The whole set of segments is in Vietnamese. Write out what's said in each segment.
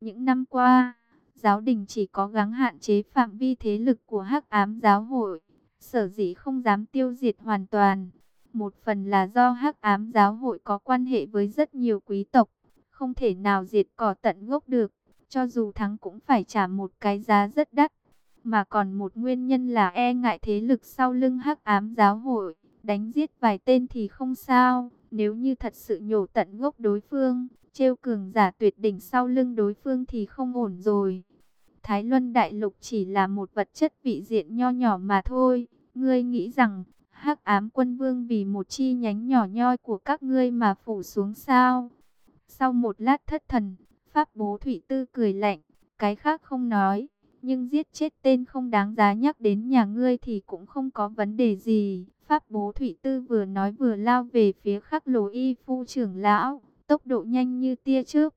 Những năm qua, giáo đình chỉ có gắng hạn chế phạm vi thế lực của hắc ám giáo hội, sở dĩ không dám tiêu diệt hoàn toàn. Một phần là do hắc ám giáo hội có quan hệ với rất nhiều quý tộc, không thể nào diệt cỏ tận gốc được, cho dù thắng cũng phải trả một cái giá rất đắt. Mà còn một nguyên nhân là e ngại thế lực sau lưng hắc ám giáo hội, đánh giết vài tên thì không sao, nếu như thật sự nhổ tận gốc đối phương, trêu cường giả tuyệt đỉnh sau lưng đối phương thì không ổn rồi. Thái Luân Đại Lục chỉ là một vật chất vị diện nho nhỏ mà thôi. Ngươi nghĩ rằng hắc ám quân vương vì một chi nhánh nhỏ nhoi của các ngươi mà phủ xuống sao? Sau một lát thất thần, Pháp bố Thủy Tư cười lạnh, cái khác không nói. Nhưng giết chết tên không đáng giá nhắc đến nhà ngươi thì cũng không có vấn đề gì. Pháp bố Thủy Tư vừa nói vừa lao về phía khắc lồ y phu trưởng lão, tốc độ nhanh như tia trước.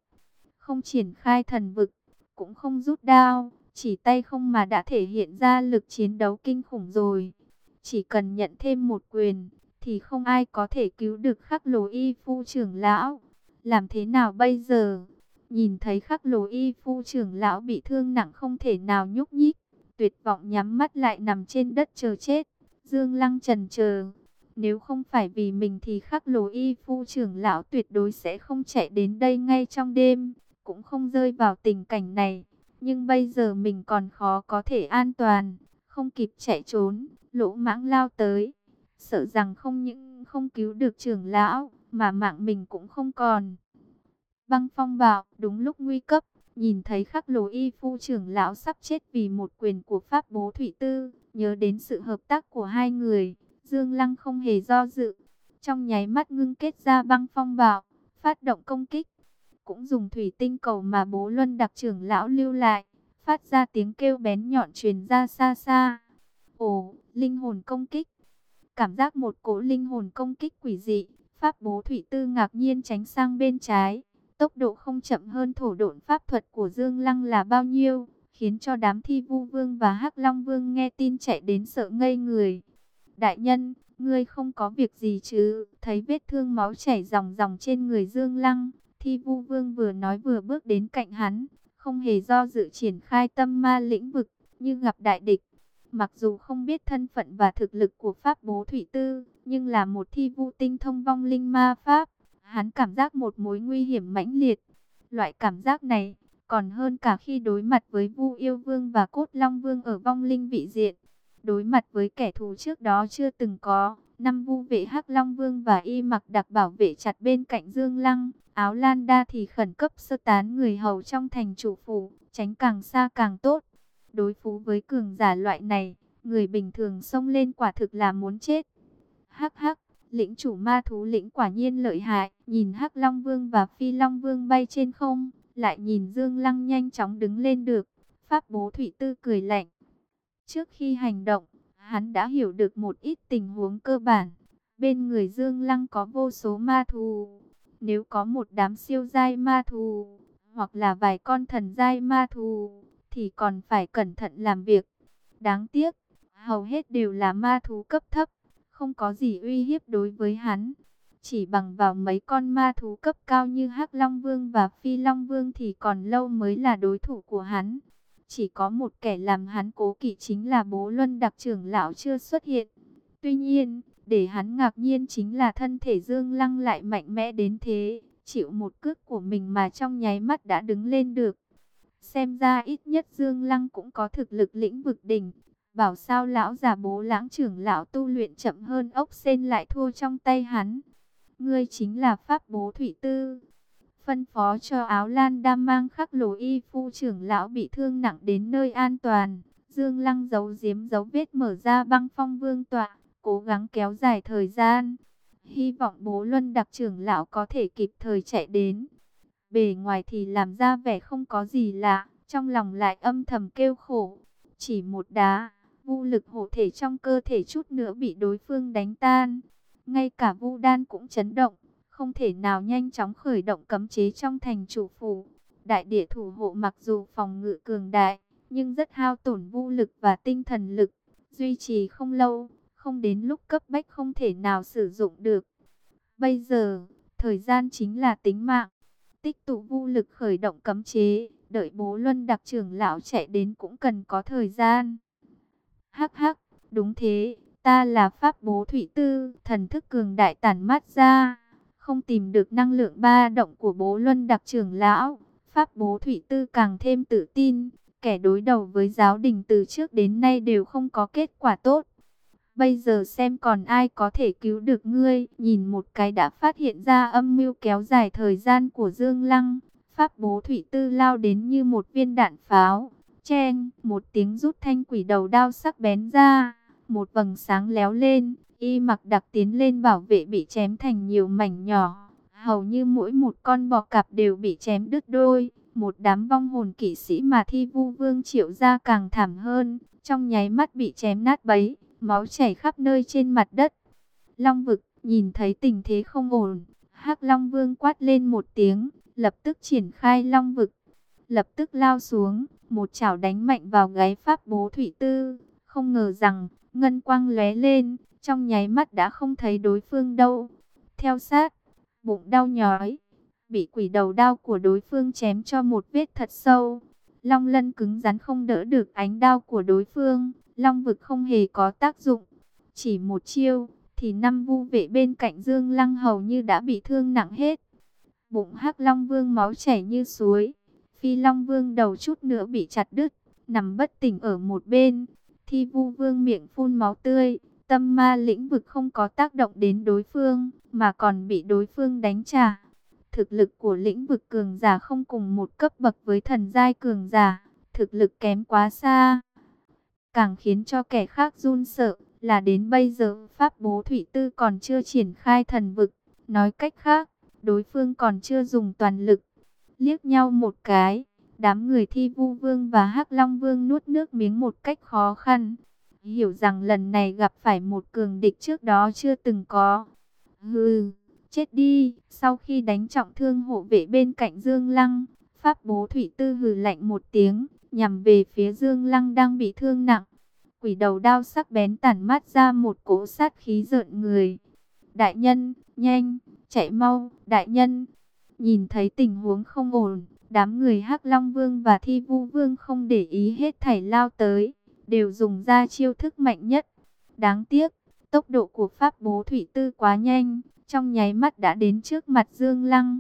Không triển khai thần vực, cũng không rút đao, chỉ tay không mà đã thể hiện ra lực chiến đấu kinh khủng rồi. Chỉ cần nhận thêm một quyền, thì không ai có thể cứu được khắc lồ y phu trưởng lão. Làm thế nào bây giờ? Nhìn thấy khắc lồ y phu trưởng lão bị thương nặng không thể nào nhúc nhích, tuyệt vọng nhắm mắt lại nằm trên đất chờ chết. Dương Lăng trần chờ, nếu không phải vì mình thì khắc lồ y phu trưởng lão tuyệt đối sẽ không chạy đến đây ngay trong đêm, cũng không rơi vào tình cảnh này. Nhưng bây giờ mình còn khó có thể an toàn, không kịp chạy trốn, lỗ mãng lao tới. Sợ rằng không những không cứu được trưởng lão, mà mạng mình cũng không còn. Băng phong bạo, đúng lúc nguy cấp, nhìn thấy khắc lồ y phu trưởng lão sắp chết vì một quyền của Pháp bố Thủy Tư, nhớ đến sự hợp tác của hai người, Dương Lăng không hề do dự. Trong nháy mắt ngưng kết ra băng phong bạo, phát động công kích. Cũng dùng thủy tinh cầu mà bố luân đặc trưởng lão lưu lại, phát ra tiếng kêu bén nhọn truyền ra xa xa. Ồ, linh hồn công kích. Cảm giác một cỗ linh hồn công kích quỷ dị, Pháp bố thủy tư ngạc nhiên tránh sang bên trái. Tốc độ không chậm hơn thổ độn pháp thuật của Dương Lăng là bao nhiêu, khiến cho đám thi vu vương và hắc long vương nghe tin chạy đến sợ ngây người. Đại nhân, ngươi không có việc gì chứ, thấy vết thương máu chảy ròng ròng trên người Dương Lăng, thi vu vương vừa nói vừa bước đến cạnh hắn, không hề do dự triển khai tâm ma lĩnh vực, như gặp đại địch. Mặc dù không biết thân phận và thực lực của Pháp Bố Thủy Tư, nhưng là một thi vu tinh thông vong linh ma Pháp, hắn cảm giác một mối nguy hiểm mãnh liệt. Loại cảm giác này còn hơn cả khi đối mặt với Vu Yêu Vương và Cốt Long Vương ở vong linh vị diện. Đối mặt với kẻ thù trước đó chưa từng có, năm Vu vệ Hắc Long Vương và Y Mặc đặc bảo vệ chặt bên cạnh Dương Lăng, áo Lan Đa thì khẩn cấp sơ tán người hầu trong thành chủ phủ, tránh càng xa càng tốt. Đối phó với cường giả loại này, người bình thường xông lên quả thực là muốn chết. Hắc hắc, lĩnh chủ ma thú lĩnh quả nhiên lợi hại, nhìn Hắc Long Vương và Phi Long Vương bay trên không, lại nhìn Dương Lăng nhanh chóng đứng lên được. Pháp bố Thủy Tư cười lạnh. Trước khi hành động, hắn đã hiểu được một ít tình huống cơ bản. Bên người Dương Lăng có vô số ma thú. Nếu có một đám siêu giai ma thú, hoặc là vài con thần giai ma thú, thì còn phải cẩn thận làm việc. Đáng tiếc, hầu hết đều là ma thú cấp thấp, không có gì uy hiếp đối với hắn. Chỉ bằng vào mấy con ma thú cấp cao như Hắc Long Vương và Phi Long Vương thì còn lâu mới là đối thủ của hắn. Chỉ có một kẻ làm hắn cố kỵ chính là bố luân đặc trưởng lão chưa xuất hiện. Tuy nhiên, để hắn ngạc nhiên chính là thân thể Dương Lăng lại mạnh mẽ đến thế, chịu một cước của mình mà trong nháy mắt đã đứng lên được. Xem ra ít nhất Dương Lăng cũng có thực lực lĩnh vực đỉnh. Bảo sao lão già bố lãng trưởng lão tu luyện chậm hơn ốc sen lại thua trong tay hắn. Ngươi chính là Pháp Bố Thủy Tư. Phân phó cho áo lan đam mang khắc lồ y phu trưởng lão bị thương nặng đến nơi an toàn. Dương Lăng giấu giếm dấu vết mở ra băng phong vương tọa, cố gắng kéo dài thời gian. Hy vọng bố luân đặc trưởng lão có thể kịp thời chạy đến. Bề ngoài thì làm ra vẻ không có gì lạ, trong lòng lại âm thầm kêu khổ. Chỉ một đá, vô lực hộ thể trong cơ thể chút nữa bị đối phương đánh tan. Ngay cả Vu Đan cũng chấn động, không thể nào nhanh chóng khởi động cấm chế trong thành chủ phủ. Đại địa thủ hộ mặc dù phòng ngự cường đại, nhưng rất hao tổn vũ lực và tinh thần lực, duy trì không lâu, không đến lúc cấp bách không thể nào sử dụng được. Bây giờ, thời gian chính là tính mạng. Tích tụ vũ lực khởi động cấm chế, đợi bố Luân đặc trưởng lão chạy đến cũng cần có thời gian. Hắc hắc, đúng thế, ta là pháp bố thủy tư, thần thức cường đại tản mát ra, không tìm được năng lượng ba động của bố Luân đặc trưởng lão. Pháp bố thủy tư càng thêm tự tin, kẻ đối đầu với giáo đình từ trước đến nay đều không có kết quả tốt. Bây giờ xem còn ai có thể cứu được ngươi, nhìn một cái đã phát hiện ra âm mưu kéo dài thời gian của Dương Lăng. Pháp bố thủy tư lao đến như một viên đạn pháo, chen, một tiếng rút thanh quỷ đầu đao sắc bén ra, một vầng sáng léo lên, y mặc đặc tiến lên bảo vệ bị chém thành nhiều mảnh nhỏ. Hầu như mỗi một con bò cạp đều bị chém đứt đôi, một đám vong hồn kỵ sĩ mà thi vu vương triệu ra càng thảm hơn, trong nháy mắt bị chém nát bấy, máu chảy khắp nơi trên mặt đất. Long vực, nhìn thấy tình thế không ổn, hắc Long Vương quát lên một tiếng, lập tức triển khai Long vực, lập tức lao xuống, một chảo đánh mạnh vào gáy pháp bố thủy tư, không ngờ rằng, ngân quang lóe lên, trong nháy mắt đã không thấy đối phương đâu. Theo sát, bụng đau nhói, bị quỷ đầu đao của đối phương chém cho một vết thật sâu. Long lân cứng rắn không đỡ được ánh đao của đối phương, long vực không hề có tác dụng. Chỉ một chiêu, thì năm vu vệ bên cạnh Dương Lăng hầu như đã bị thương nặng hết. Bụng hắc Long Vương máu chảy như suối, Phi Long Vương đầu chút nữa bị chặt đứt, nằm bất tỉnh ở một bên. Thi Vu Vương miệng phun máu tươi, tâm ma lĩnh vực không có tác động đến đối phương, mà còn bị đối phương đánh trả. Thực lực của lĩnh vực cường giả không cùng một cấp bậc với thần giai cường giả, thực lực kém quá xa. Càng khiến cho kẻ khác run sợ là đến bây giờ Pháp Bố Thủy Tư còn chưa triển khai thần vực. Nói cách khác, đối phương còn chưa dùng toàn lực. Liếc nhau một cái, đám người thi vu vương và hắc long vương nuốt nước miếng một cách khó khăn. Hiểu rằng lần này gặp phải một cường địch trước đó chưa từng có. Hừ, chết đi. Sau khi đánh trọng thương hộ vệ bên cạnh Dương Lăng, Pháp bố thủy tư hừ lạnh một tiếng, nhằm về phía Dương Lăng đang bị thương nặng. Quỷ đầu đao sắc bén tản mát ra một cỗ sát khí rợn người. Đại nhân, nhanh, chạy mau, đại nhân. Nhìn thấy tình huống không ổn, đám người hắc Long Vương và Thi Vu Vương không để ý hết thảy lao tới đều dùng ra chiêu thức mạnh nhất. Đáng tiếc, tốc độ của Pháp bố thủy tư quá nhanh, trong nháy mắt đã đến trước mặt Dương Lăng.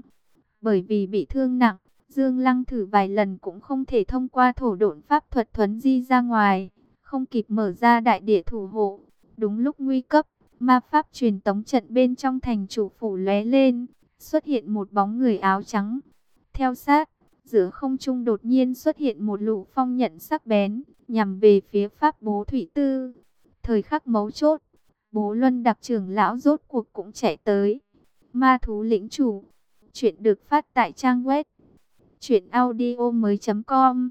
Bởi vì bị thương nặng, Dương Lăng thử vài lần cũng không thể thông qua thổ độn pháp thuật thuấn di ra ngoài, không kịp mở ra đại địa thủ hộ. Đúng lúc nguy cấp, ma pháp truyền tống trận bên trong thành chủ phủ lóe lên, xuất hiện một bóng người áo trắng. Theo sát, giữa không trung đột nhiên xuất hiện một lũ phong nhận sắc bén, nhằm về phía pháp bố thủy tư. Thời khắc mấu chốt, bố luân đặc trưởng lão rốt cuộc cũng chạy tới. Ma thú lĩnh chủ, chuyện được phát tại trang web truyệnaudiomoi.com.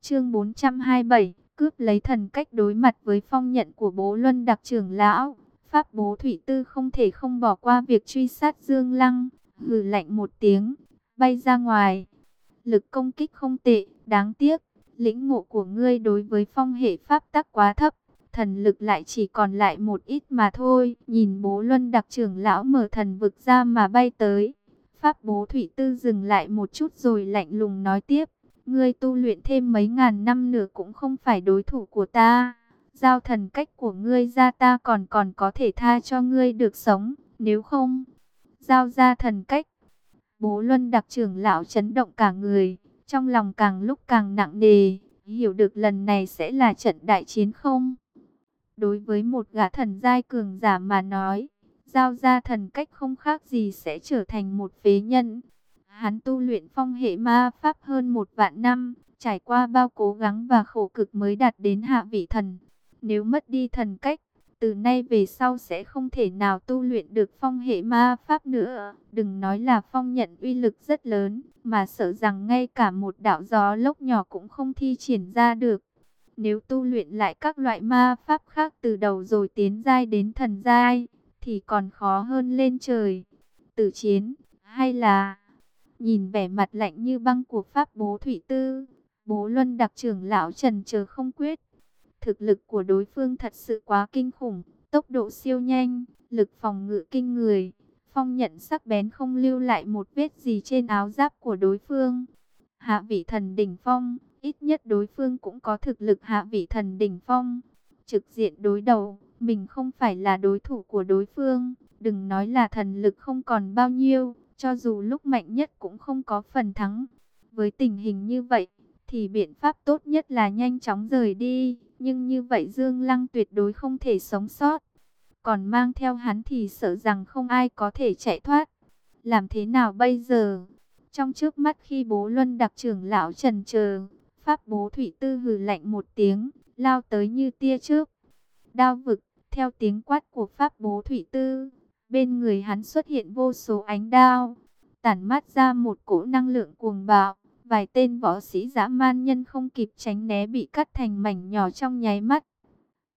Chương 427, cướp lấy thần cách đối mặt với phong nhận của bố luân đặc trưởng lão. Pháp bố thủy tư không thể không bỏ qua việc truy sát Dương Lăng, hừ lạnh một tiếng, bay ra ngoài. Lực công kích không tệ, đáng tiếc, lĩnh ngộ của ngươi đối với phong hệ pháp tắc quá thấp, thần lực lại chỉ còn lại một ít mà thôi. Nhìn bố luân đặc trưởng lão mở thần vực ra mà bay tới. Pháp bố thủy tư dừng lại một chút rồi lạnh lùng nói tiếp. Ngươi tu luyện thêm mấy ngàn năm nữa cũng không phải đối thủ của ta. Giao thần cách của ngươi ra ta còn còn có thể tha cho ngươi được sống. Nếu không, giao ra thần cách. Bố luân đặc trưởng lão chấn động cả người trong lòng càng lúc càng nặng nề, hiểu được lần này sẽ là trận đại chiến không? Đối với một gã thần giai cường giả mà nói, giao ra thần cách không khác gì sẽ trở thành một phế nhân. Hắn tu luyện phong hệ ma pháp hơn một vạn năm, trải qua bao cố gắng và khổ cực mới đạt đến hạ vị thần. Nếu mất đi thần cách, từ nay về sau sẽ không thể nào tu luyện được phong hệ ma pháp nữa. Đừng nói là phong nhận uy lực rất lớn, mà sợ rằng ngay cả một đạo gió lốc nhỏ cũng không thi triển ra được. Nếu tu luyện lại các loại ma pháp khác từ đầu rồi tiến giai đến thần giai, thì còn khó hơn lên trời. Tử chiến, hay là nhìn vẻ mặt lạnh như băng của pháp bố thủy tư, bố luân đặc trưởng lão trần chờ không quyết. Thực lực của đối phương thật sự quá kinh khủng, tốc độ siêu nhanh, lực phòng ngự kinh người. Phong nhận sắc bén không lưu lại một vết gì trên áo giáp của đối phương. hạ vị thần đỉnh phong, ít nhất đối phương cũng có thực lực hạ vị thần đỉnh phong. Trực diện đối đầu, mình không phải là đối thủ của đối phương, đừng nói là thần lực không còn bao nhiêu, cho dù lúc mạnh nhất cũng không có phần thắng. Với tình hình như vậy, thì biện pháp tốt nhất là nhanh chóng rời đi, nhưng như vậy Dương Lăng tuyệt đối không thể sống sót. Còn mang theo hắn thì sợ rằng không ai có thể chạy thoát. Làm thế nào bây giờ? Trong trước mắt khi bố Luân đặc trưởng lão trần chờ, Pháp bố Thủy Tư hừ lạnh một tiếng, lao tới như tia trước. Đao vực, theo tiếng quát của Pháp bố Thủy Tư, bên người hắn xuất hiện vô số ánh đao, tản mát ra một cỗ năng lượng cuồng bạo. Vài tên võ sĩ dã man nhân không kịp tránh né bị cắt thành mảnh nhỏ trong nháy mắt.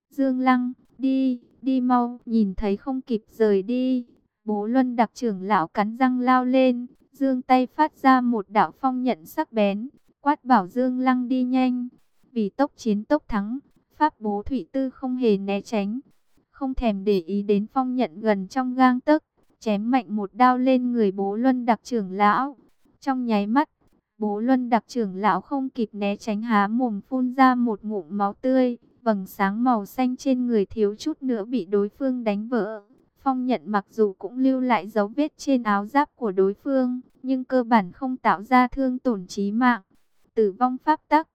Dương Lăng, đi, đi mau, nhìn thấy không kịp rời đi. Bố Luân đặc trưởng lão cắn răng lao lên, dương tay phát ra một đạo phong nhận sắc bén, quát bảo Dương Lăng đi nhanh. Vì tốc chiến tốc thắng, Pháp bố Thủy Tư không hề né tránh, không thèm để ý đến phong nhận gần trong gang tấc, chém mạnh một đao lên người bố Luân đặc trưởng lão. Trong nháy mắt, bố Luân đặc trưởng lão không kịp né tránh há mồm phun ra một ngụm máu tươi, vầng sáng màu xanh trên người thiếu chút nữa bị đối phương đánh vỡ. Phong nhận mặc dù cũng lưu lại dấu vết trên áo giáp của đối phương, nhưng cơ bản không tạo ra thương tổn chí mạng. Tử vong pháp tắc.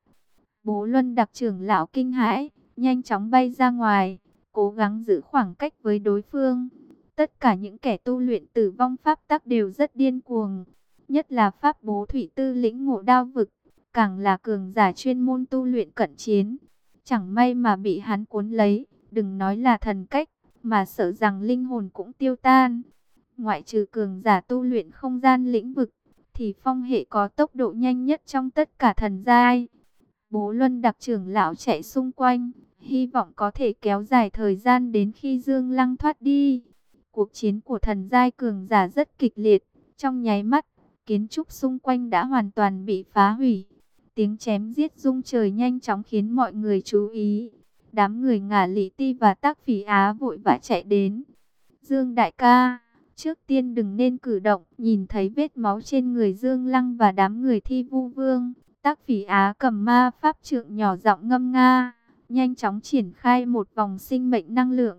Bố Luân đặc trưởng lão kinh hãi, nhanh chóng bay ra ngoài, cố gắng giữ khoảng cách với đối phương. Tất cả những kẻ tu luyện tử vong pháp tắc đều rất điên cuồng. Nhất là pháp bố thủy tư lĩnh ngộ đao vực, càng là cường giả chuyên môn tu luyện cận chiến. Chẳng may mà bị hắn cuốn lấy, đừng nói là thần cách, mà sợ rằng linh hồn cũng tiêu tan. Ngoại trừ cường giả tu luyện không gian lĩnh vực, thì phong hệ có tốc độ nhanh nhất trong tất cả thần giai. Bố Luân đặc trưởng lão chạy xung quanh, hy vọng có thể kéo dài thời gian đến khi Dương Lăng thoát đi. Cuộc chiến của thần giai cường giả rất kịch liệt, trong nháy mắt, kiến trúc xung quanh đã hoàn toàn bị phá hủy. Tiếng chém giết rung trời nhanh chóng khiến mọi người chú ý. Đám người ngả lý ti và tác phỉ á vội vã chạy đến. Dương đại ca, trước tiên đừng nên cử động, nhìn thấy vết máu trên người Dương Lăng và đám người thi vu vương. Tác phỉ á cầm ma pháp trượng nhỏ giọng ngâm nga, nhanh chóng triển khai một vòng sinh mệnh năng lượng.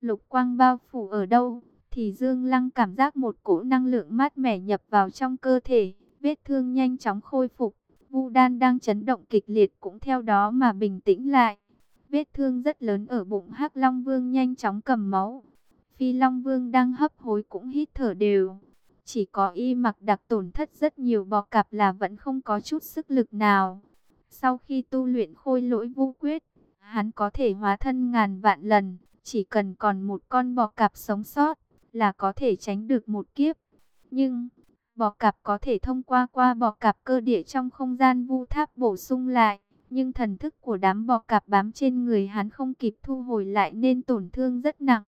Lục quang bao phủ ở đâu, thì Dương Lăng cảm giác một cỗ năng lượng mát mẻ nhập vào trong cơ thể, vết thương nhanh chóng khôi phục. Vu đan đang chấn động kịch liệt cũng theo đó mà bình tĩnh lại. Vết thương rất lớn ở bụng hắc Long Vương nhanh chóng cầm máu. Phi Long Vương đang hấp hối cũng hít thở đều. Chỉ có y mặc đặc tổn thất rất nhiều bò cạp là vẫn không có chút sức lực nào. Sau khi tu luyện khôi lỗi vô quyết, hắn có thể hóa thân ngàn vạn lần. Chỉ cần còn một con bò cạp sống sót, là có thể tránh được một kiếp. Nhưng, bò cạp có thể thông qua qua bò cạp cơ địa trong không gian vu tháp bổ sung lại. Nhưng thần thức của đám bò cạp bám trên người hắn không kịp thu hồi lại nên tổn thương rất nặng.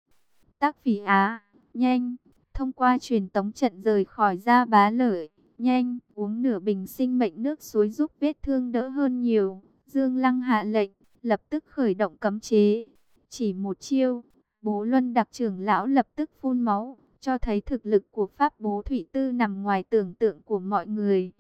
Tác phỉ á, nhanh, thông qua truyền tống trận rời khỏi ra bá lợi, nhanh, uống nửa bình sinh mệnh nước suối giúp vết thương đỡ hơn nhiều. Dương Lăng hạ lệnh, lập tức khởi động cấm chế. Chỉ một chiêu, bố luân đặc trưởng lão lập tức phun máu, cho thấy thực lực của pháp bố thủy tư nằm ngoài tưởng tượng của mọi người.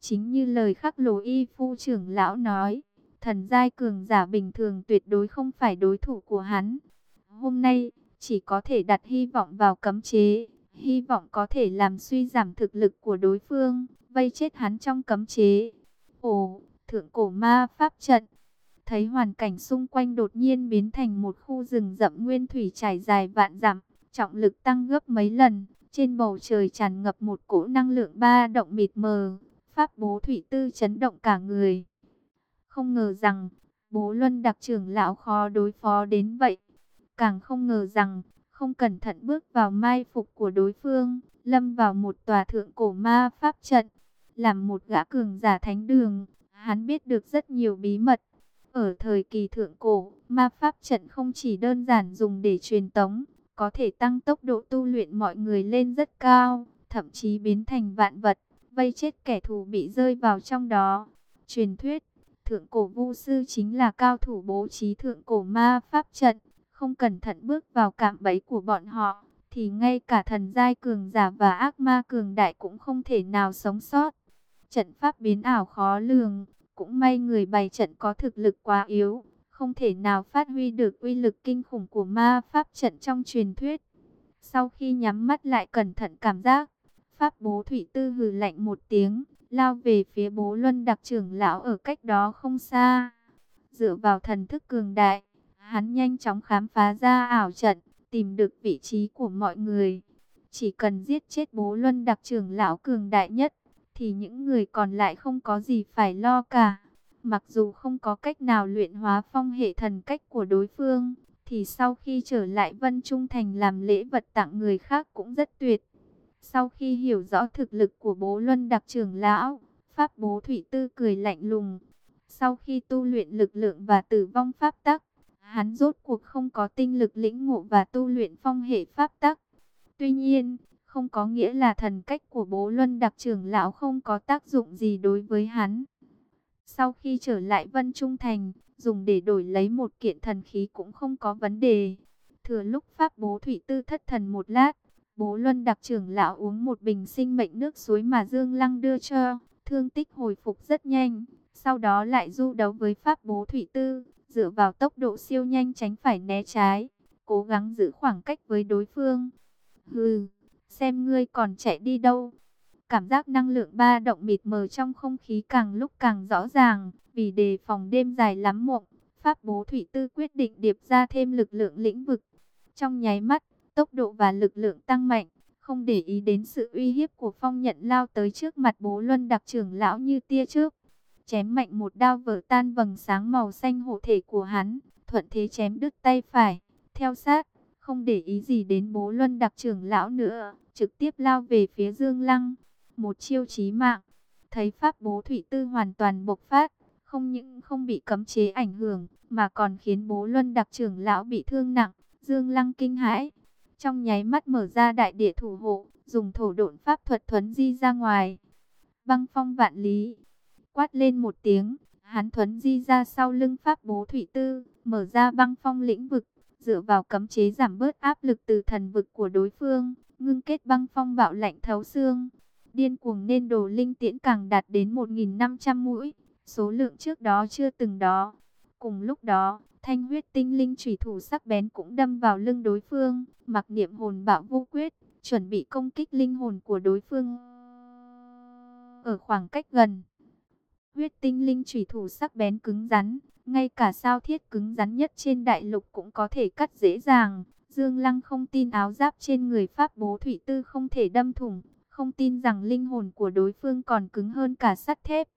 Chính như lời khắc lồ y phu trưởng lão nói, thần giai cường giả bình thường tuyệt đối không phải đối thủ của hắn. Hôm nay, chỉ có thể đặt hy vọng vào cấm chế, hy vọng có thể làm suy giảm thực lực của đối phương, vây chết hắn trong cấm chế. Ồ, thượng cổ ma pháp trận. Thấy hoàn cảnh xung quanh đột nhiên biến thành một khu rừng rậm nguyên thủy trải dài vạn dặm, trọng lực tăng gấp mấy lần, trên bầu trời tràn ngập một cỗ năng lượng ba động mịt mờ, pháp bố thủy tư chấn động cả người. Không ngờ rằng, bố luân đặc trưởng lão khó đối phó đến vậy. Càng không ngờ rằng, không cẩn thận bước vào mai phục của đối phương, lâm vào một tòa thượng cổ ma pháp trận. Làm một gã cường giả thánh đường, hắn biết được rất nhiều bí mật. Ở thời kỳ thượng cổ, ma pháp trận không chỉ đơn giản dùng để truyền tống, có thể tăng tốc độ tu luyện mọi người lên rất cao, thậm chí biến thành vạn vật, vây chết kẻ thù bị rơi vào trong đó. Truyền thuyết, thượng cổ vu sư chính là cao thủ bố trí thượng cổ ma pháp trận, không cẩn thận bước vào cạm bẫy của bọn họ, thì ngay cả thần giai cường giả và ác ma cường đại cũng không thể nào sống sót. Trận pháp biến ảo khó lường, cũng may người bày trận có thực lực quá yếu, không thể nào phát huy được uy lực kinh khủng của ma pháp trận trong truyền thuyết. Sau khi nhắm mắt lại cẩn thận cảm giác, pháp bố thủy tư hừ lạnh một tiếng, lao về phía bố luân đặc trưởng lão ở cách đó không xa. Dựa vào thần thức cường đại, hắn nhanh chóng khám phá ra ảo trận, tìm được vị trí của mọi người. Chỉ cần giết chết bố luân đặc trưởng lão cường đại nhất, thì những người còn lại không có gì phải lo cả. Mặc dù không có cách nào luyện hóa phong hệ thần cách của đối phương, thì sau khi trở lại Vân Trung Thành làm lễ vật tặng người khác cũng rất tuyệt. Sau khi hiểu rõ thực lực của bố Luân đặc trưởng lão, Pháp bố Thủy Tư cười lạnh lùng. Sau khi tu luyện lực lượng và tử vong Pháp tắc, hắn rốt cuộc không có tinh lực lĩnh ngộ và tu luyện phong hệ Pháp tắc. Tuy nhiên, không có nghĩa là thần cách của bố Luân đặc trưởng lão không có tác dụng gì đối với hắn. Sau khi trở lại Vân Trung Thành, dùng để đổi lấy một kiện thần khí cũng không có vấn đề. Thừa lúc Pháp bố Thủy Tư thất thần một lát, bố Luân đặc trưởng lão uống một bình sinh mệnh nước suối mà Dương Lăng đưa cho, thương tích hồi phục rất nhanh. Sau đó lại du đấu với Pháp bố Thủy Tư, dựa vào tốc độ siêu nhanh tránh phải né trái, cố gắng giữ khoảng cách với đối phương. Hừ, xem ngươi còn chạy đi đâu. Cảm giác năng lượng ba động mịt mờ trong không khí càng lúc càng rõ ràng, vì đề phòng đêm dài lắm mộng, Pháp Bố Thủy Tư quyết định điệp ra thêm lực lượng lĩnh vực. Trong nháy mắt, tốc độ và lực lượng tăng mạnh, không để ý đến sự uy hiếp của phong nhận lao tới trước mặt bố luân đặc trưởng lão như tia trước. Chém mạnh một đao vỡ tan vầng sáng màu xanh hộ thể của hắn, thuận thế chém đứt tay phải, theo sát, không để ý gì đến bố luân đặc trưởng lão nữa, trực tiếp lao về phía Dương Lăng. Một chiêu chí mạng, thấy pháp bố thủy tư hoàn toàn bộc phát, không những không bị cấm chế ảnh hưởng, mà còn khiến bố luân đặc trưởng lão bị thương nặng, Dương Lăng kinh hãi. Trong nháy mắt mở ra đại địa thủ hộ, dùng thổ độn pháp thuật thuấn di ra ngoài. Băng phong vạn lý, quát lên một tiếng, hắn thuấn di ra sau lưng pháp bố thủy tư, mở ra băng phong lĩnh vực, dựa vào cấm chế giảm bớt áp lực từ thần vực của đối phương, ngưng kết băng phong bạo lạnh thấu xương. Điên cuồng nên đồ linh tiễn càng đạt đến 1.500 mũi, số lượng trước đó chưa từng đó. Cùng lúc đó, thanh huyết tinh linh trùy thủ sắc bén cũng đâm vào lưng đối phương, mặc niệm hồn bạo vô quyết, chuẩn bị công kích linh hồn của đối phương. Ở khoảng cách gần, huyết tinh linh trùy thủ sắc bén cứng rắn, ngay cả sao thiết cứng rắn nhất trên đại lục cũng có thể cắt dễ dàng. Dương Lăng không tin áo giáp trên người Pháp bố thủy tư không thể đâm thủng, không tin rằng linh hồn của đối phương còn cứng hơn cả sắt thép.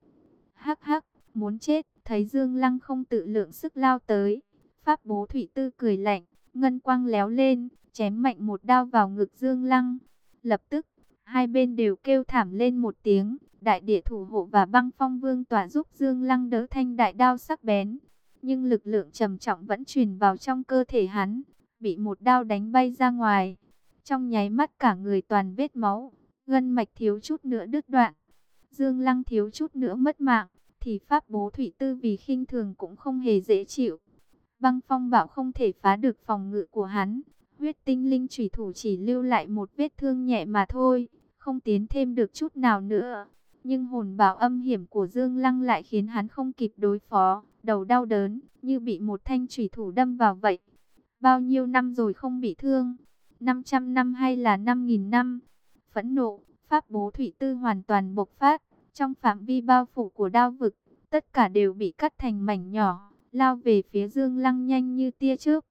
Hắc hắc, muốn chết, thấy Dương Lăng không tự lượng sức lao tới. Pháp bố thủy tư cười lạnh, ngân quang léo lên, chém mạnh một đao vào ngực Dương Lăng. Lập tức, hai bên đều kêu thảm lên một tiếng. Đại địa thủ hộ và băng phong vương tỏa giúp Dương Lăng đỡ thanh đại đao sắc bén. Nhưng lực lượng trầm trọng vẫn truyền vào trong cơ thể hắn, bị một đao đánh bay ra ngoài. Trong nháy mắt cả người toàn vết máu, gân mạch thiếu chút nữa đứt đoạn. Dương Lăng thiếu chút nữa mất mạng, thì pháp bố thủy tư vì khinh thường cũng không hề dễ chịu. Băng phong bảo không thể phá được phòng ngự của hắn, huyết tinh linh chủy thủ chỉ lưu lại một vết thương nhẹ mà thôi, không tiến thêm được chút nào nữa. Nhưng hồn bảo âm hiểm của Dương Lăng lại khiến hắn không kịp đối phó, đầu đau đớn, như bị một thanh thủy thủ đâm vào vậy. Bao nhiêu năm rồi không bị thương? 500 năm hay là 5.000 năm? Phẫn nộ, pháp bố thủy tư hoàn toàn bộc phát, trong phạm vi bao phủ của đao vực, tất cả đều bị cắt thành mảnh nhỏ, lao về phía Dương Lăng nhanh như tia trước.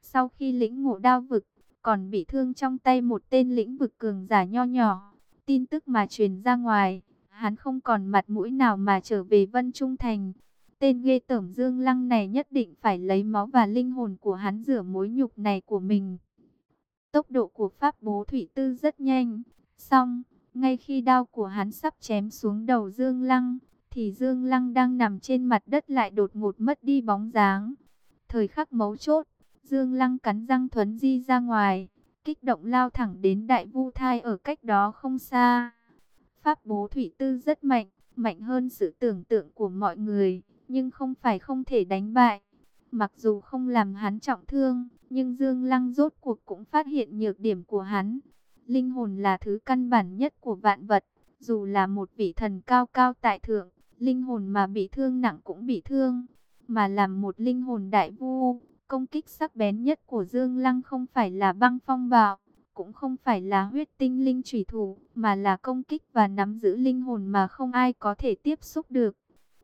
Sau khi lĩnh ngộ đao vực, còn bị thương trong tay một tên lĩnh vực cường giả nho nhỏ. Tin tức mà truyền ra ngoài, hắn không còn mặt mũi nào mà trở về Vân Trung Thành. Tên ghê tởm Dương Lăng này nhất định phải lấy máu và linh hồn của hắn rửa mối nhục này của mình. Tốc độ của Pháp Bố Thủy Tư rất nhanh. Xong, ngay khi đao của hắn sắp chém xuống đầu Dương Lăng, thì Dương Lăng đang nằm trên mặt đất lại đột ngột mất đi bóng dáng. Thời khắc mấu chốt, Dương Lăng cắn răng thuấn di ra ngoài, kích động lao thẳng đến đại vu thai ở cách đó không xa. Pháp bố thủy tư rất mạnh, mạnh hơn sự tưởng tượng của mọi người, nhưng không phải không thể đánh bại. Mặc dù không làm hắn trọng thương, nhưng Dương Lăng rốt cuộc cũng phát hiện nhược điểm của hắn. Linh hồn là thứ căn bản nhất của vạn vật, Dù là một vị thần cao cao tại thượng, linh hồn mà bị thương nặng cũng bị thương. Mà làm một linh hồn đại vu, công kích sắc bén nhất của Dương Lăng không phải là băng phong bạo, cũng không phải là huyết tinh linh thủy thủ, mà là công kích và nắm giữ linh hồn mà không ai có thể tiếp xúc được.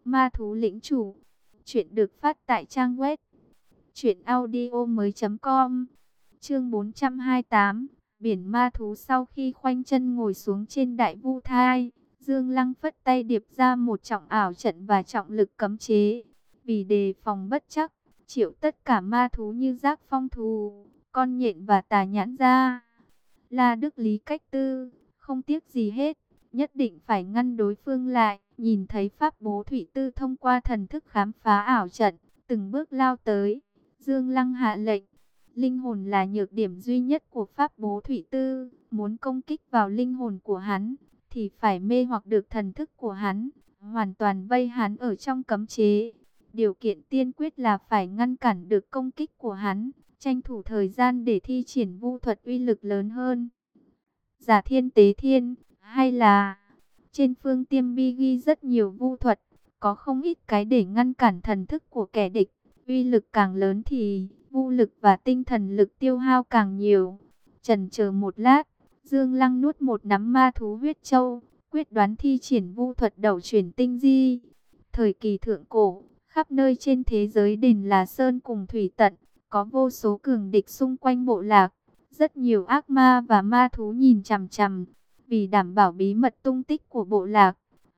Ma thú lĩnh chủ, chuyện được phát tại trang web truyệnaudiomoi.com. Chương 428, biển ma thú sau khi khoanh chân ngồi xuống trên đại vu thai, Dương Lăng phất tay điệp ra một trọng ảo trận và trọng lực cấm chế, vì đề phòng bất chắc, triệu tất cả ma thú như giác phong thù, con nhện và tà nhãn ra là Đức Lý cách tư, không tiếc gì hết, nhất định phải ngăn đối phương lại, nhìn thấy pháp bố thủy tư thông qua thần thức khám phá ảo trận, từng bước lao tới. Dương Lăng hạ lệnh, linh hồn là nhược điểm duy nhất của pháp bố thủy tư, muốn công kích vào linh hồn của hắn, thì phải mê hoặc được thần thức của hắn, hoàn toàn vây hắn ở trong cấm chế. Điều kiện tiên quyết là phải ngăn cản được công kích của hắn, tranh thủ thời gian để thi triển vu thuật uy lực lớn hơn. Giả thiên tế thiên, hay là trên phương tiêm bi ghi rất nhiều vu thuật, có không ít cái để ngăn cản thần thức của kẻ địch. Uy lực càng lớn thì vu lực và tinh thần lực tiêu hao càng nhiều. Trần chờ một lát, Dương Lăng nuốt một nắm ma thú huyết châu, quyết đoán thi triển vu thuật đầu chuyển tinh di. Thời kỳ thượng cổ, khắp nơi trên thế giới đền là sơn cùng thủy tận, có vô số cường địch xung quanh bộ lạc. Rất nhiều ác ma và ma thú nhìn chằm chằm, vì đảm bảo bí mật tung tích của bộ lạc,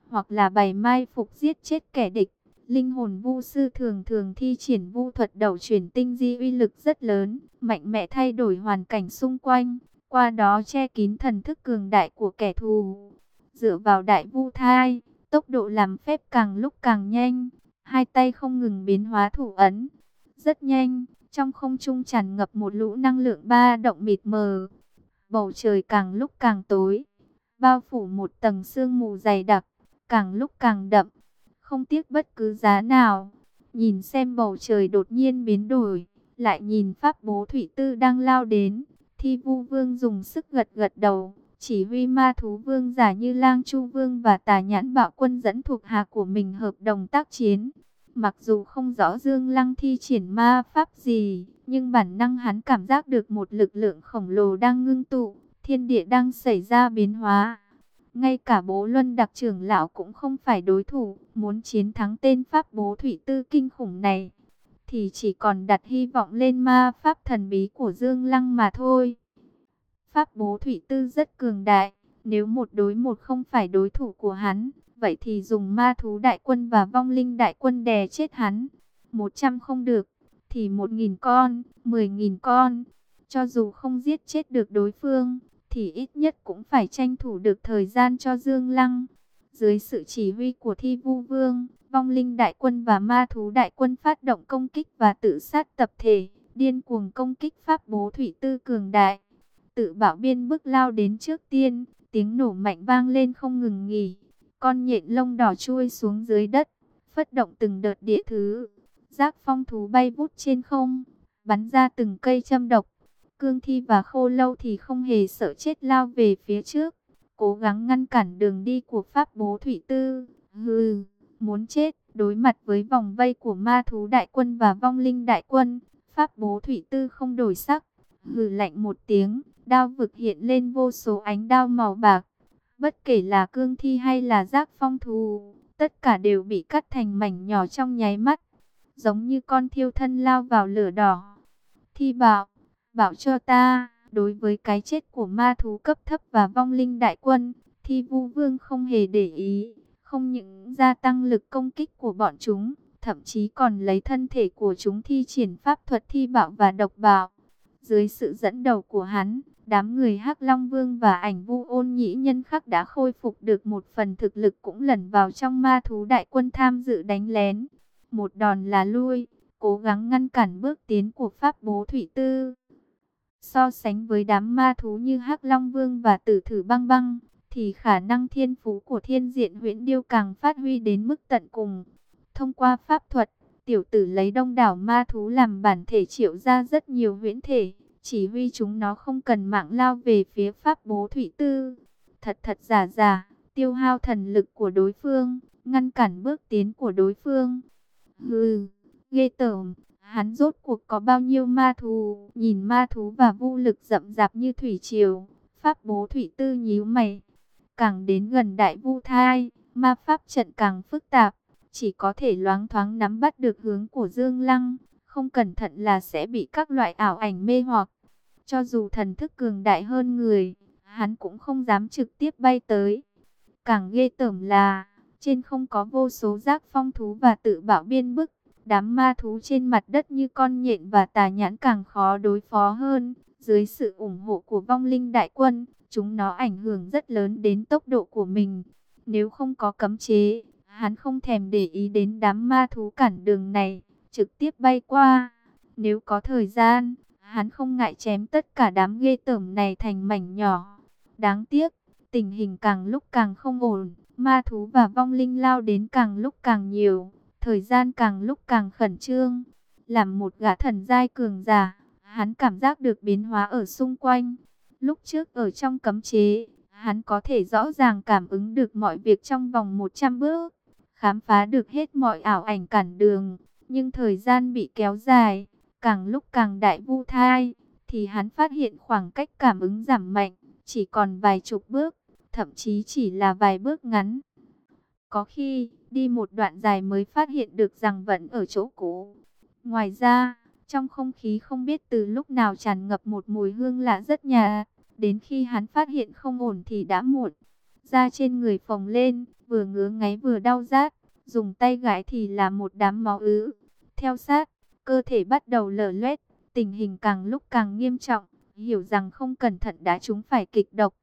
hoặc là bày mai phục giết chết kẻ địch. Linh hồn vu sư thường thường thi triển vu thuật đầu chuyển tinh di uy lực rất lớn, mạnh mẽ thay đổi hoàn cảnh xung quanh, qua đó che kín thần thức cường đại của kẻ thù. Dựa vào đại vu thai, tốc độ làm phép càng lúc càng nhanh, hai tay không ngừng biến hóa thủ ấn. Rất nhanh, trong không trung tràn ngập một lũ năng lượng ba động mịt mờ. Bầu trời càng lúc càng tối, bao phủ một tầng sương mù dày đặc, càng lúc càng đậm không tiếc bất cứ giá nào. Nhìn xem bầu trời đột nhiên biến đổi, lại nhìn pháp bố thủy tư đang lao đến. Thi vu vương dùng sức gật gật đầu, chỉ huy ma thú vương giả như lang chu vương và tà nhãn bạo quân dẫn thuộc hạ của mình hợp đồng tác chiến. Mặc dù không rõ Dương Lăng thi triển ma pháp gì, nhưng bản năng hắn cảm giác được một lực lượng khổng lồ đang ngưng tụ, thiên địa đang xảy ra biến hóa. Ngay cả bố luân đặc trưởng lão cũng không phải đối thủ, muốn chiến thắng tên pháp bố thủy tư kinh khủng này, thì chỉ còn đặt hy vọng lên ma pháp thần bí của Dương Lăng mà thôi. Pháp bố thủy tư rất cường đại, nếu một đối một không phải đối thủ của hắn, vậy thì dùng ma thú đại quân và vong linh đại quân đè chết hắn. Một trăm không được, thì một nghìn con, mười nghìn con, cho dù không giết chết được đối phương, thì ít nhất cũng phải tranh thủ được thời gian cho Dương Lăng. Dưới sự chỉ huy của Thi Vu Vương, vong linh đại quân và ma thú đại quân phát động công kích và tự sát tập thể, điên cuồng công kích pháp bố thủy tư cường đại. Tự bảo biên bức lao đến trước tiên, tiếng nổ mạnh vang lên không ngừng nghỉ. Con nhện lông đỏ chui xuống dưới đất, phất động từng đợt địa thứ. Giác phong thú bay vút trên không, bắn ra từng cây châm độc. Cương Thi và Khô Lâu thì không hề sợ chết lao về phía trước, cố gắng ngăn cản đường đi của Pháp Bố Thủy Tư. Hừ, muốn chết, đối mặt với vòng vây của ma thú đại quân và vong linh đại quân, Pháp Bố Thủy Tư không đổi sắc, hừ lạnh một tiếng, đao vực hiện lên vô số ánh đao màu bạc. Bất kể là cương thi hay là giác phong thù, tất cả đều bị cắt thành mảnh nhỏ trong nháy mắt, giống như con thiêu thân lao vào lửa đỏ. Thi bảo, bảo cho ta, đối với cái chết của ma thú cấp thấp và vong linh đại quân, thi vu vương không hề để ý, không những gia tăng lực công kích của bọn chúng, thậm chí còn lấy thân thể của chúng thi triển pháp thuật thi bạo và độc bạo. Dưới sự dẫn đầu của hắn, đám người hắc Long Vương và ảnh vu ôn nhĩ nhân khắc đã khôi phục được một phần thực lực cũng lẩn vào trong ma thú đại quân tham dự đánh lén. Một đòn là lui, cố gắng ngăn cản bước tiến của Pháp Bố Thủy Tư. So sánh với đám ma thú như hắc Long Vương và Tử Thử Băng Băng, thì khả năng thiên phú của thiên diện huyễn điêu càng phát huy đến mức tận cùng. Thông qua pháp thuật, tiểu tử lấy đông đảo ma thú làm bản thể triệu ra rất nhiều huyễn thể, chỉ huy chúng nó không cần mạng lao về phía pháp bố thủy tư. Thật thật giả giả, tiêu hao thần lực của đối phương, ngăn cản bước tiến của đối phương. Hừ, ghê tởm, hắn rốt cuộc có bao nhiêu ma thú, nhìn ma thú và vô lực rậm rạp như thủy triều, pháp bố thủy tư nhíu mày. Càng đến gần đại vu thai, ma pháp trận càng phức tạp, chỉ có thể loáng thoáng nắm bắt được hướng của Dương Lăng, không cẩn thận là sẽ bị các loại ảo ảnh mê hoặc. Cho dù thần thức cường đại hơn người, hắn cũng không dám trực tiếp bay tới. Càng ghê tởm là, trên không có vô số giác phong thú và tự bảo biên bức, đám ma thú trên mặt đất như con nhện và tà nhãn càng khó đối phó hơn. Dưới sự ủng hộ của vong linh đại quân, chúng nó ảnh hưởng rất lớn đến tốc độ của mình. Nếu không có cấm chế, hắn không thèm để ý đến đám ma thú cản đường này, trực tiếp bay qua. Nếu có thời gian, hắn không ngại chém tất cả đám ghê tởm này thành mảnh nhỏ. Đáng tiếc, tình hình càng lúc càng không ổn, ma thú và vong linh lao đến càng lúc càng nhiều, thời gian càng lúc càng khẩn trương. Làm một gã thần giai cường giả, hắn cảm giác được biến hóa ở xung quanh. Lúc trước ở trong cấm chế, hắn có thể rõ ràng cảm ứng được mọi việc trong vòng 100 bước, khám phá được hết mọi ảo ảnh cản đường, nhưng thời gian bị kéo dài, càng lúc càng đại vu thai, thì hắn phát hiện khoảng cách cảm ứng giảm mạnh, chỉ còn vài chục bước, thậm chí chỉ là vài bước ngắn. Có khi, đi một đoạn dài mới phát hiện được rằng vẫn ở chỗ cũ. Ngoài ra, trong không khí không biết từ lúc nào tràn ngập một mùi hương lạ rất nhà. Đến khi hắn phát hiện không ổn thì đã muộn. Da trên người phồng lên, vừa ngứa ngáy vừa đau rát. Dùng tay gãi thì là một đám máu ứ. Theo sát, cơ thể bắt đầu lở loét. Tình hình càng lúc càng nghiêm trọng. Hiểu rằng không cẩn thận đã trúng phải kịch độc.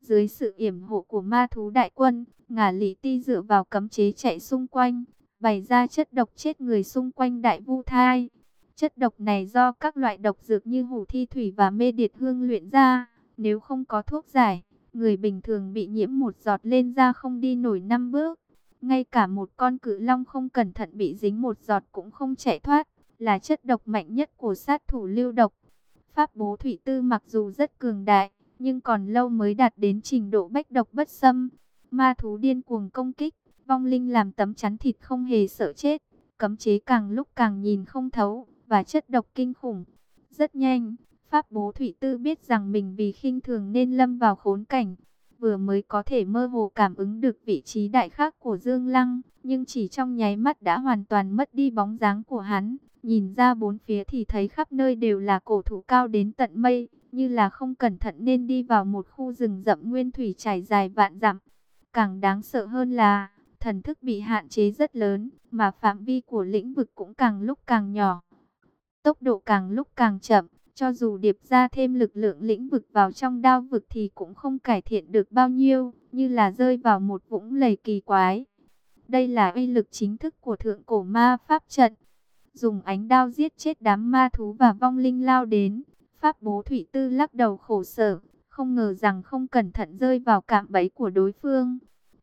Dưới sự yểm hộ của ma thú đại quân, ngả lý ti dựa vào cấm chế chạy xung quanh, bày ra chất độc chết người xung quanh đại vu thai. Chất độc này do các loại độc dược như hủ thi thủy và mê điệt hương luyện ra. Nếu không có thuốc giải, người bình thường bị nhiễm một giọt lên da không đi nổi năm bước. Ngay cả một con cự long không cẩn thận bị dính một giọt cũng không chạy thoát, là chất độc mạnh nhất của sát thủ lưu độc. Pháp bố thủy tư mặc dù rất cường đại, nhưng còn lâu mới đạt đến trình độ bách độc bất xâm. Ma thú điên cuồng công kích, vong linh làm tấm chắn thịt không hề sợ chết, cấm chế càng lúc càng nhìn không thấu, và chất độc kinh khủng. Rất nhanh, Pháp bố Thủy Tư biết rằng mình vì khinh thường nên lâm vào khốn cảnh, vừa mới có thể mơ hồ cảm ứng được vị trí đại khác của Dương Lăng, nhưng chỉ trong nháy mắt đã hoàn toàn mất đi bóng dáng của hắn. Nhìn ra bốn phía thì thấy khắp nơi đều là cổ thụ cao đến tận mây, như là không cẩn thận nên đi vào một khu rừng rậm nguyên thủy trải dài vạn dặm. Càng đáng sợ hơn là, thần thức bị hạn chế rất lớn, mà phạm vi của lĩnh vực cũng càng lúc càng nhỏ. Tốc độ càng lúc càng chậm, cho dù điệp ra thêm lực lượng lĩnh vực vào trong đao vực thì cũng không cải thiện được bao nhiêu, như là rơi vào một vũng lầy kỳ quái. Đây là uy lực chính thức của thượng cổ ma pháp trận. Dùng ánh đao giết chết đám ma thú và vong linh lao đến. Pháp bố thủy tư lắc đầu khổ sở, không ngờ rằng không cẩn thận rơi vào cạm bẫy của đối phương.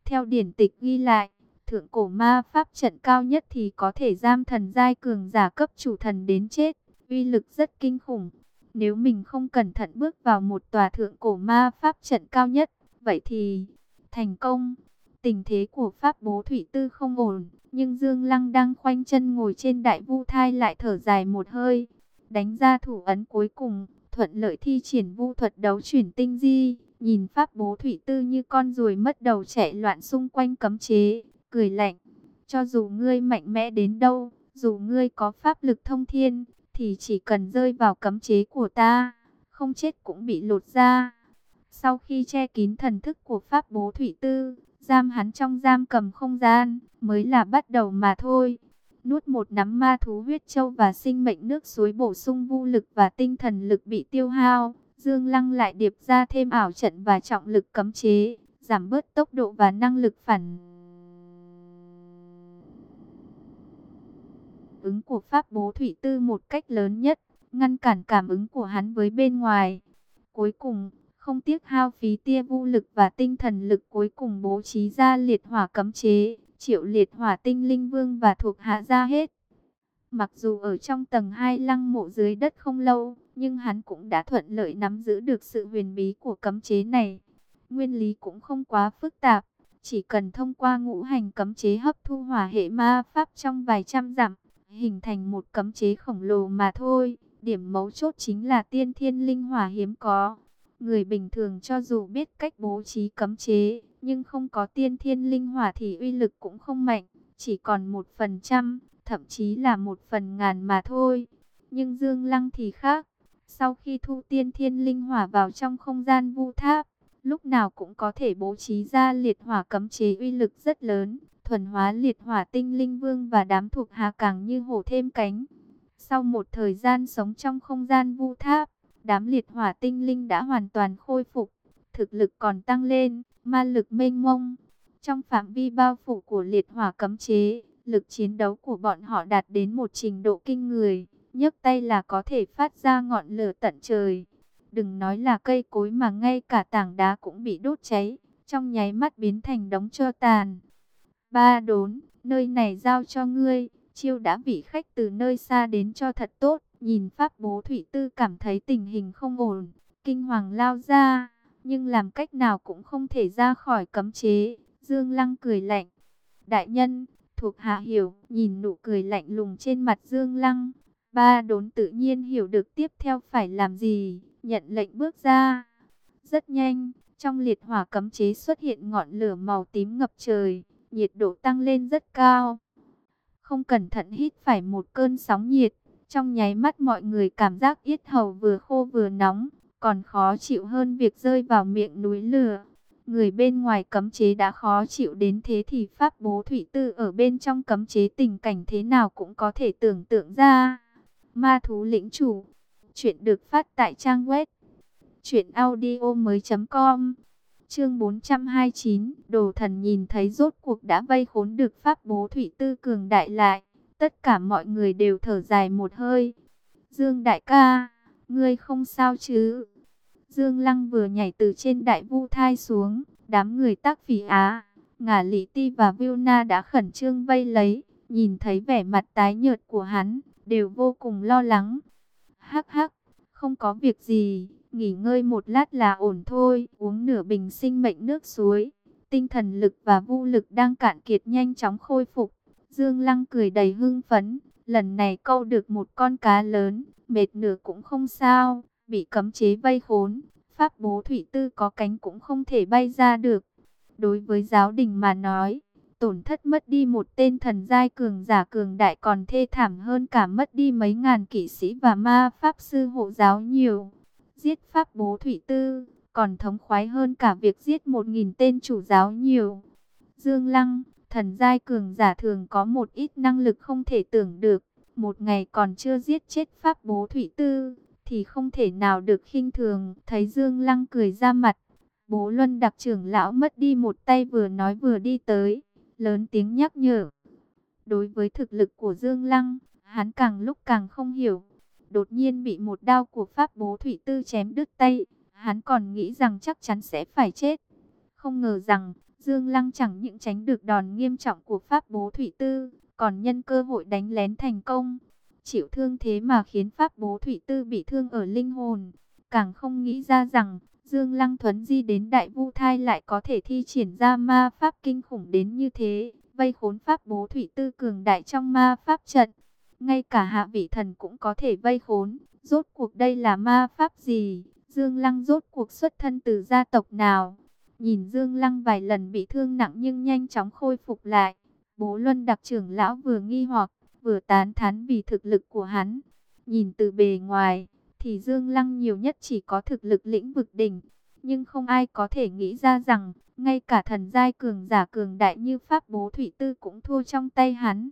Theo điển tịch ghi lại, thượng cổ ma pháp trận cao nhất thì có thể giam thần giai cường giả cấp chủ thần đến chết, uy lực rất kinh khủng. Nếu mình không cẩn thận bước vào một tòa thượng cổ ma pháp trận cao nhất, vậy thì thành công. Tình thế của pháp bố thủy tư không ổn, nhưng Dương Lăng đang khoanh chân ngồi trên đại vu thai lại thở dài một hơi. Đánh ra thủ ấn cuối cùng, thuận lợi thi triển vu thuật đấu chuyển tinh di, nhìn pháp bố thủy tư như con ruồi mất đầu chạy loạn xung quanh cấm chế, cười lạnh. Cho dù ngươi mạnh mẽ đến đâu, dù ngươi có pháp lực thông thiên, thì chỉ cần rơi vào cấm chế của ta, không chết cũng bị lột ra. Sau khi che kín thần thức của Pháp Bố Thủy Tư, giam hắn trong giam cầm không gian, mới là bắt đầu mà thôi. Nuốt một nắm ma thú huyết châu và sinh mệnh nước suối bổ sung vô lực và tinh thần lực bị tiêu hao. Dương Lăng lại điệp ra thêm ảo trận và trọng lực cấm chế, giảm bớt tốc độ và năng lực phản ứng của Pháp Bố Thủy Tư một cách lớn nhất, ngăn cản cảm ứng của hắn với bên ngoài. Cuối cùng, không tiếc hao phí tia vũ lực và tinh thần lực cuối cùng bố trí ra liệt hỏa cấm chế, triệu liệt hỏa tinh linh vương và thuộc hạ ra hết. Mặc dù ở trong tầng 2 lăng mộ dưới đất không lâu, nhưng hắn cũng đã thuận lợi nắm giữ được sự huyền bí của cấm chế này. Nguyên lý cũng không quá phức tạp, Chỉ cần thông qua ngũ hành cấm chế hấp thu hỏa hệ ma pháp trong vài trăm dặm, hình thành một cấm chế khổng lồ mà thôi. Điểm mấu chốt chính là tiên thiên linh hỏa hiếm có. Người bình thường cho dù biết cách bố trí cấm chế, nhưng không có tiên thiên linh hỏa thì uy lực cũng không mạnh, chỉ còn một phần trăm, thậm chí là một phần ngàn mà thôi. Nhưng Dương Lăng thì khác, sau khi thu tiên thiên linh hỏa vào trong không gian vu tháp, lúc nào cũng có thể bố trí ra liệt hỏa cấm chế uy lực rất lớn, thuần hóa liệt hỏa tinh linh vương và đám thuộc hạ càng như hổ thêm cánh. Sau một thời gian sống trong không gian vu tháp, đám liệt hỏa tinh linh đã hoàn toàn khôi phục, thực lực còn tăng lên, ma lực mênh mông. Trong phạm vi bao phủ của liệt hỏa cấm chế, lực chiến đấu của bọn họ đạt đến một trình độ kinh người, nhấc tay là có thể phát ra ngọn lửa tận trời. Đừng nói là cây cối mà ngay cả tảng đá cũng bị đốt cháy, trong nháy mắt biến thành đống tro tàn. Ba đốn, nơi này giao cho ngươi, chiêu đã vị khách từ nơi xa đến cho thật tốt. Nhìn pháp bố thủy tư cảm thấy tình hình không ổn, kinh hoàng lao ra, nhưng làm cách nào cũng không thể ra khỏi cấm chế. Dương Lăng cười lạnh. Đại nhân, thuộc hạ hiểu, nhìn nụ cười lạnh lùng trên mặt Dương Lăng. Ba đốn tự nhiên hiểu được tiếp theo phải làm gì, nhận lệnh bước ra. Rất nhanh, trong liệt hỏa cấm chế xuất hiện ngọn lửa màu tím ngập trời, nhiệt độ tăng lên rất cao. Không cẩn thận hít phải một cơn sóng nhiệt, trong nháy mắt mọi người cảm giác yết hầu vừa khô vừa nóng, còn khó chịu hơn việc rơi vào miệng núi lửa. Người bên ngoài cấm chế đã khó chịu đến thế thì pháp bố thủy tư ở bên trong cấm chế tình cảnh thế nào cũng có thể tưởng tượng ra. Ma thú lĩnh chủ, chuyện được phát tại trang web truyệnaudiomoi.com. Chương 429, Đồ thần nhìn thấy rốt cuộc đã vây khốn được pháp bố thủy tư cường đại lại. Tất cả mọi người đều thở dài một hơi. Dương đại ca, ngươi không sao chứ? Dương Lăng vừa nhảy từ trên đại vu thai xuống, đám người tác phỉ á, ngả lý ti và Vilna đã khẩn trương vây lấy, nhìn thấy vẻ mặt tái nhợt của hắn, đều vô cùng lo lắng. Hắc hắc, không có việc gì, nghỉ ngơi một lát là ổn thôi, uống nửa bình sinh mệnh nước suối. Tinh thần lực và vu lực đang cạn kiệt nhanh chóng khôi phục, Dương Lăng cười đầy hưng phấn, lần này câu được một con cá lớn, mệt nửa cũng không sao, bị cấm chế vây khốn, pháp bố thủy tư có cánh cũng không thể bay ra được. Đối với giáo đình mà nói, tổn thất mất đi một tên thần giai cường giả cường đại còn thê thảm hơn cả mất đi mấy ngàn kỵ sĩ và ma pháp sư hộ giáo nhiều. Giết pháp bố thủy tư, còn thống khoái hơn cả việc giết một nghìn tên chủ giáo nhiều. Dương Lăng, Thần giai cường giả thường có một ít năng lực không thể tưởng được. Một ngày còn chưa giết chết pháp bố thủy tư, thì không thể nào được khinh thường. Thấy Dương Lăng cười ra mặt, bố Luân đặc trưởng lão mất đi một tay vừa nói vừa đi tới, lớn tiếng nhắc nhở. Đối với thực lực của Dương Lăng, hắn càng lúc càng không hiểu. Đột nhiên bị một đao của pháp bố thủy tư chém đứt tay, hắn còn nghĩ rằng chắc chắn sẽ phải chết. Không ngờ rằng, Dương Lăng chẳng những tránh được đòn nghiêm trọng của Pháp Bố Thủy Tư, còn nhân cơ hội đánh lén thành công. Chịu thương thế mà khiến Pháp Bố Thủy Tư bị thương ở linh hồn. Càng không nghĩ ra rằng, Dương Lăng Thuấn Di đến Đại Vu Thai lại có thể thi triển ra ma Pháp kinh khủng đến như thế, vây khốn Pháp Bố Thủy Tư cường đại trong ma Pháp trận. Ngay cả hạ vị thần cũng có thể vây khốn, rốt cuộc đây là ma Pháp gì? Dương Lăng rốt cuộc xuất thân từ gia tộc nào? Nhìn Dương Lăng vài lần bị thương nặng nhưng nhanh chóng khôi phục lại. Bố Luân đặc trưởng lão vừa nghi hoặc, vừa tán thán vì thực lực của hắn. Nhìn từ bề ngoài, thì Dương Lăng nhiều nhất chỉ có thực lực lĩnh vực đỉnh. Nhưng không ai có thể nghĩ ra rằng, ngay cả thần giai cường giả cường đại như Pháp Bố Thủy Tư cũng thua trong tay hắn.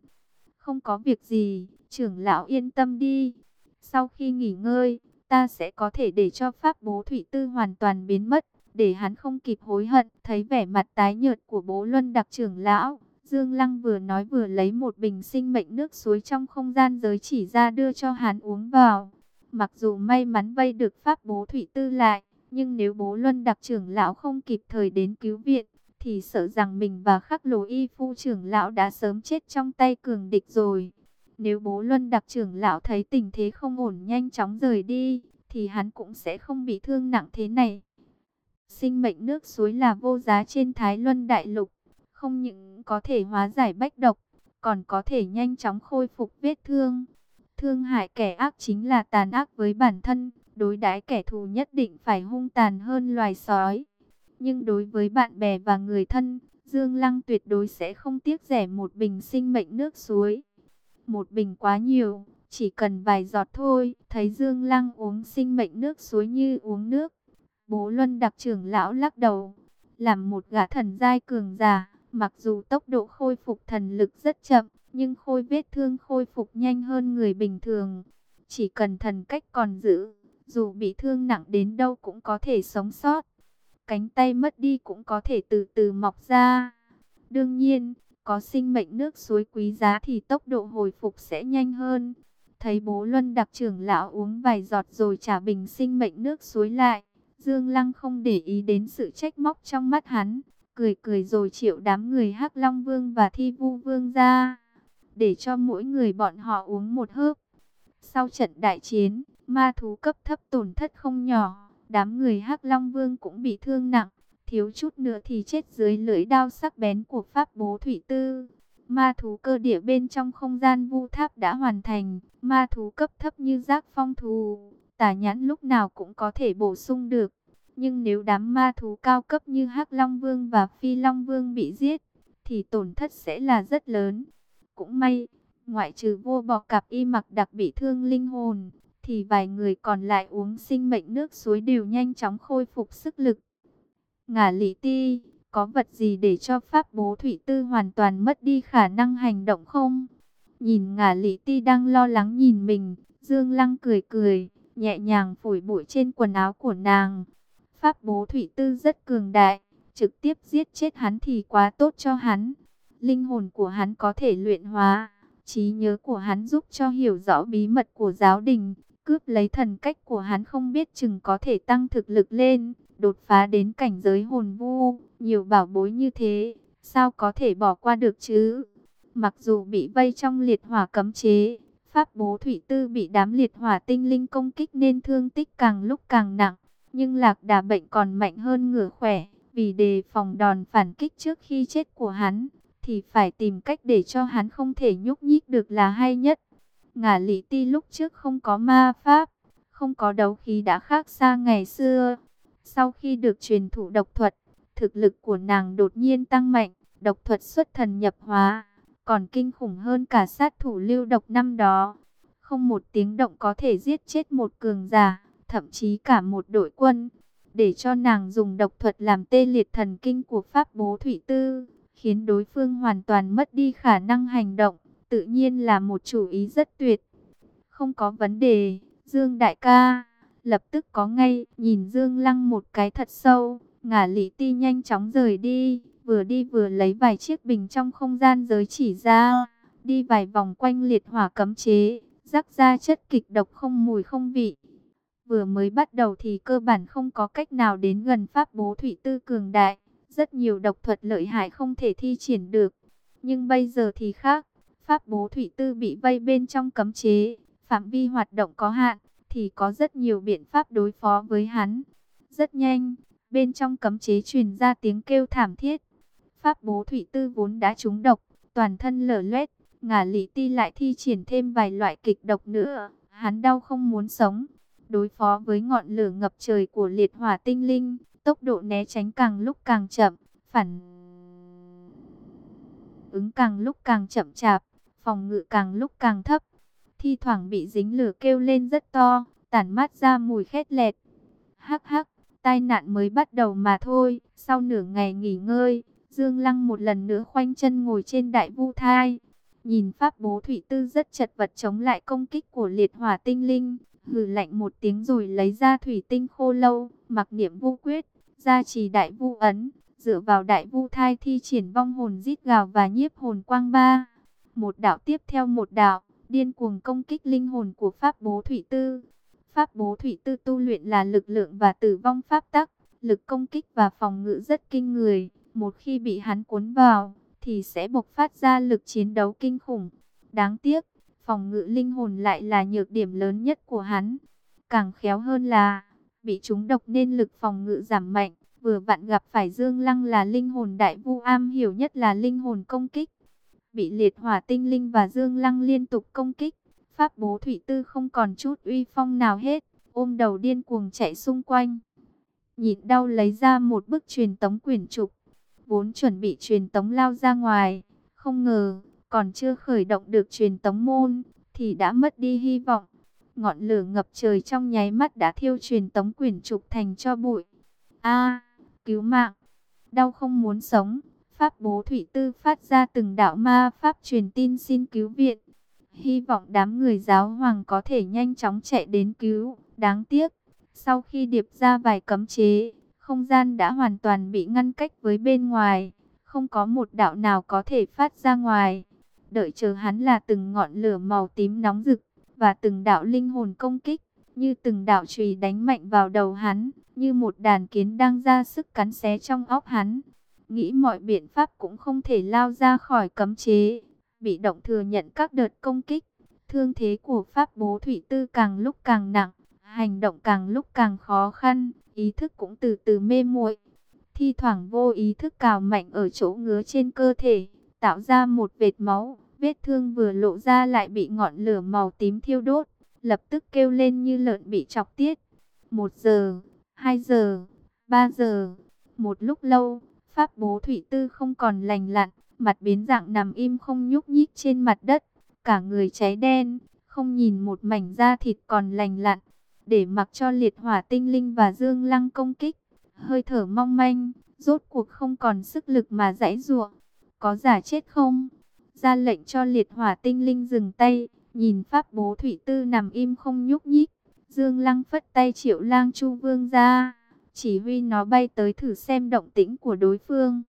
Không có việc gì, trưởng lão yên tâm đi. Sau khi nghỉ ngơi, ta sẽ có thể để cho Pháp Bố Thủy Tư hoàn toàn biến mất để hắn không kịp hối hận. Thấy vẻ mặt tái nhợt của bố Luân đặc trưởng lão, Dương Lăng vừa nói vừa lấy một bình sinh mệnh nước suối trong không gian giới chỉ ra đưa cho hắn uống vào. Mặc dù may mắn vây được pháp bố thủy tư lại, nhưng nếu bố Luân đặc trưởng lão không kịp thời đến cứu viện, thì sợ rằng mình và khắc lồ y phu trưởng lão đã sớm chết trong tay cường địch rồi. Nếu bố Luân đặc trưởng lão thấy tình thế không ổn nhanh chóng rời đi, thì hắn cũng sẽ không bị thương nặng thế này. Sinh mệnh nước suối là vô giá trên Thái Luân Đại Lục, không những có thể hóa giải bách độc, còn có thể nhanh chóng khôi phục vết thương. Thương hại kẻ ác chính là tàn ác với bản thân, đối đãi kẻ thù nhất định phải hung tàn hơn loài sói. Nhưng đối với bạn bè và người thân, Dương Lăng tuyệt đối sẽ không tiếc rẻ một bình sinh mệnh nước suối. Một bình quá nhiều, chỉ cần vài giọt thôi, thấy Dương Lăng uống sinh mệnh nước suối như uống nước. Bố Luân đặc trưởng lão lắc đầu, làm một gã thần giai cường giả, mặc dù tốc độ khôi phục thần lực rất chậm, nhưng khôi vết thương khôi phục nhanh hơn người bình thường. Chỉ cần thần cách còn giữ, dù bị thương nặng đến đâu cũng có thể sống sót. Cánh tay mất đi cũng có thể từ từ mọc ra. Đương nhiên, có sinh mệnh nước suối quý giá thì tốc độ hồi phục sẽ nhanh hơn. Thấy bố Luân đặc trưởng lão uống vài giọt rồi trả bình sinh mệnh nước suối lại. Dương Lăng không để ý đến sự trách móc trong mắt hắn. Cười cười rồi triệu đám người hắc Long Vương và Thi Vu Vương ra. Để cho mỗi người bọn họ uống một hớp. Sau trận đại chiến, ma thú cấp thấp tổn thất không nhỏ. Đám người hắc Long Vương cũng bị thương nặng. Thiếu chút nữa thì chết dưới lưỡi đao sắc bén của Pháp Bố Thủy Tư. Ma thú cơ địa bên trong không gian vu tháp đã hoàn thành. Ma thú cấp thấp như giác phong thú, tà nhãn lúc nào cũng có thể bổ sung được. Nhưng nếu đám ma thú cao cấp như hắc Long Vương và Phi Long Vương bị giết, thì tổn thất sẽ là rất lớn. Cũng may, ngoại trừ vô bọ cặp y mặc đặc bị thương linh hồn, thì vài người còn lại uống sinh mệnh nước suối đều nhanh chóng khôi phục sức lực. Ngả lý ti, có vật gì để cho pháp bố thủy tư hoàn toàn mất đi khả năng hành động không? Nhìn ngả lý ti đang lo lắng nhìn mình, Dương Lăng cười cười, nhẹ nhàng phủi bụi trên quần áo của nàng. Pháp bố thủy tư rất cường đại, trực tiếp giết chết hắn thì quá tốt cho hắn. Linh hồn của hắn có thể luyện hóa, trí nhớ của hắn giúp cho hiểu rõ bí mật của giáo đình, cướp lấy thần cách của hắn không biết chừng có thể tăng thực lực lên, đột phá đến cảnh giới hồn vu, nhiều bảo bối như thế, sao có thể bỏ qua được chứ? Mặc dù bị vây trong liệt hỏa cấm chế, pháp bố thủy tư bị đám liệt hỏa tinh linh công kích nên thương tích càng lúc càng nặng, nhưng lạc đà bệnh còn mạnh hơn ngửa khỏe, vì đề phòng đòn phản kích trước khi chết của hắn, thì phải tìm cách để cho hắn không thể nhúc nhích được là hay nhất. Ngả lý ti lúc trước không có ma pháp, không có đấu khí đã khác xa ngày xưa. Sau khi được truyền thụ độc thuật, thực lực của nàng đột nhiên tăng mạnh, độc thuật xuất thần nhập hóa, còn kinh khủng hơn cả sát thủ lưu độc năm đó. Không một tiếng động có thể giết chết một cường giả, thậm chí cả một đội quân. Để cho nàng dùng độc thuật làm tê liệt thần kinh của Pháp Bố Thủy Tư, khiến đối phương hoàn toàn mất đi khả năng hành động tự nhiên là một chủ ý rất tuyệt. Không có vấn đề, Dương đại ca, lập tức có ngay, nhìn Dương Lăng một cái thật sâu, ngả lý ti nhanh chóng rời đi, vừa đi vừa lấy vài chiếc bình trong không gian giới chỉ ra, đi vài vòng quanh liệt hỏa cấm chế, rắc ra chất kịch độc không mùi không vị. Vừa mới bắt đầu thì cơ bản không có cách nào đến gần pháp bố thủy tư cường đại, rất nhiều độc thuật lợi hại không thể thi triển được. Nhưng bây giờ thì khác, Pháp bố thủy tư bị vây bên trong cấm chế, phạm vi hoạt động có hạn, thì có rất nhiều biện pháp đối phó với hắn. Rất nhanh, bên trong cấm chế truyền ra tiếng kêu thảm thiết. Pháp bố thủy tư vốn đã trúng độc, toàn thân lở loét, ngả lý ti lại thi triển thêm vài loại kịch độc nữa. Hắn đau không muốn sống. Đối phó với ngọn lửa ngập trời của liệt hỏa tinh linh, tốc độ né tránh càng lúc càng chậm, phản ứng càng lúc càng chậm chạp phòng ngự càng lúc càng thấp. Thi thoảng bị dính lửa kêu lên rất to, tản mát ra mùi khét lẹt. Hắc hắc, tai nạn mới bắt đầu mà thôi. Sau nửa ngày nghỉ ngơi, Dương Lăng một lần nữa khoanh chân ngồi trên đại vu thai. Nhìn pháp bố thủy tư rất chật vật chống lại công kích của liệt hỏa tinh linh. Hừ lạnh một tiếng rồi lấy ra thủy tinh khô lâu, mặc niệm vu quyết, ra trì đại vu ấn, dựa vào đại vu thai thi triển vong hồn giết gào và nhiếp hồn quang ba một đạo tiếp theo một đạo, điên cuồng công kích linh hồn của Pháp Bố Thủy Tư. Pháp Bố Thủy Tư tu luyện là lực lượng và tử vong pháp tắc, lực công kích và phòng ngự rất kinh người. Một khi bị hắn cuốn vào, thì sẽ bộc phát ra lực chiến đấu kinh khủng. Đáng tiếc, phòng ngự linh hồn lại là nhược điểm lớn nhất của hắn. Càng khéo hơn là, bị chúng độc nên lực phòng ngự giảm mạnh, Vừa vặn gặp phải Dương Lăng là linh hồn đại vu am hiểu nhất là linh hồn công kích. Bị liệt hỏa tinh linh và Dương Lăng liên tục công kích. Pháp bố thủy tư không còn chút uy phong nào hết, ôm đầu điên cuồng chạy xung quanh. Nhịn đau lấy ra một bức truyền tống quyển trục, vốn chuẩn bị truyền tống lao ra ngoài. Không ngờ, còn chưa khởi động được truyền tống môn, thì đã mất đi hy vọng. Ngọn lửa ngập trời trong nháy mắt đã thiêu truyền tống quyển trục thành cho bụi. A, cứu mạng, đau không muốn sống. Pháp bố thủy tư phát ra từng đạo ma pháp truyền tin xin cứu viện. Hy vọng đám người giáo hoàng có thể nhanh chóng chạy đến cứu. Đáng tiếc, sau khi điệp ra vài cấm chế, không gian đã hoàn toàn bị ngăn cách với bên ngoài. Không có một đạo nào có thể phát ra ngoài. Đợi chờ hắn là từng ngọn lửa màu tím nóng rực, và từng đạo linh hồn công kích, như từng đạo chùy đánh mạnh vào đầu hắn, như một đàn kiến đang ra sức cắn xé trong óc hắn. Nghĩ mọi biện pháp cũng không thể lao ra khỏi cấm chế, bị động thừa nhận các đợt công kích. Thương thế của Pháp bố thủy tư càng lúc càng nặng, hành động càng lúc càng khó khăn, ý thức cũng từ từ mê muội. Thi thoảng vô ý thức cào mạnh ở chỗ ngứa trên cơ thể, tạo ra một vệt máu, vết thương vừa lộ ra lại bị ngọn lửa màu tím thiêu đốt, lập tức kêu lên như lợn bị chọc tiết. Một giờ, hai giờ, ba giờ, một lúc lâu, pháp bố thủy tư không còn lành lặn, mặt biến dạng nằm im không nhúc nhích trên mặt đất, cả người cháy đen, không nhìn một mảnh da thịt còn lành lặn, để mặc cho liệt hỏa tinh linh và dương lăng công kích, hơi thở mong manh, rốt cuộc không còn sức lực mà giãy giụa. Có giả chết không? Ra lệnh cho liệt hỏa tinh linh dừng tay, nhìn pháp bố thủy tư nằm im không nhúc nhích. Dương Lăng phất tay triệu lang chu vương ra, chỉ huy nó bay tới thử xem động tĩnh của đối phương.